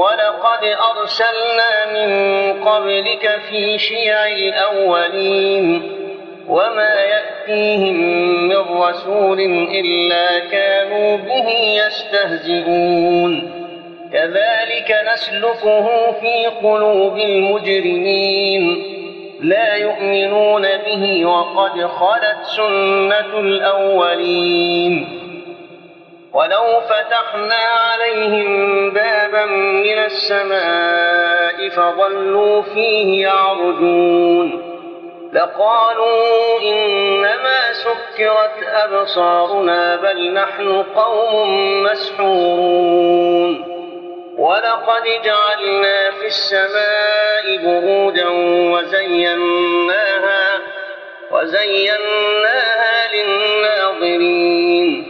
ولقد أرسلنا من قبلك في شيع الأولين وما يأتيهم من رسول إلا كانوا به يستهزئون. كذلك نسلكه في قلوب المجرمين. لا يؤمنون به وقد خلت سنة الأولين. ولو فتحنا عليهم بابا من السماء فظلوا فيه يعرجون لقالوا إنما سكرت أبصارنا بل نحن قوم مسحورون ولقد جعلنا في السماء بروجا وزيناها وزيناها للناظرين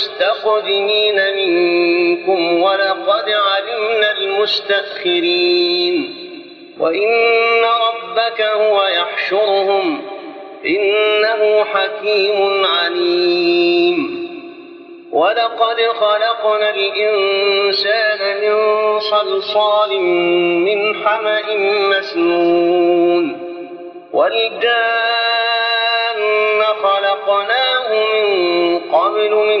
المستقدمين منكم ولقد علمنا المستأخرين. وإن ربك هو يحشرهم إنه حكيم عليم. ولقد خلقنا الإنسان من صلصال من حمأ مسنون. والجان خلقناه من قبل من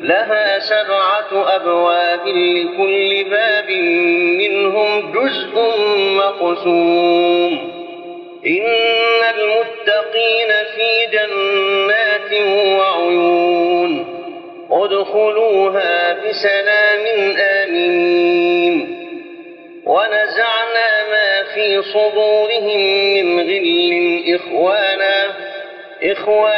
لها سبعة أبواب لكل باب منهم جزء مقسوم. إن المتقين في جنات وعيون. ادخلوها بسلام آمين ونزعنا ما في صدورهم من غل إخوانا إخوانا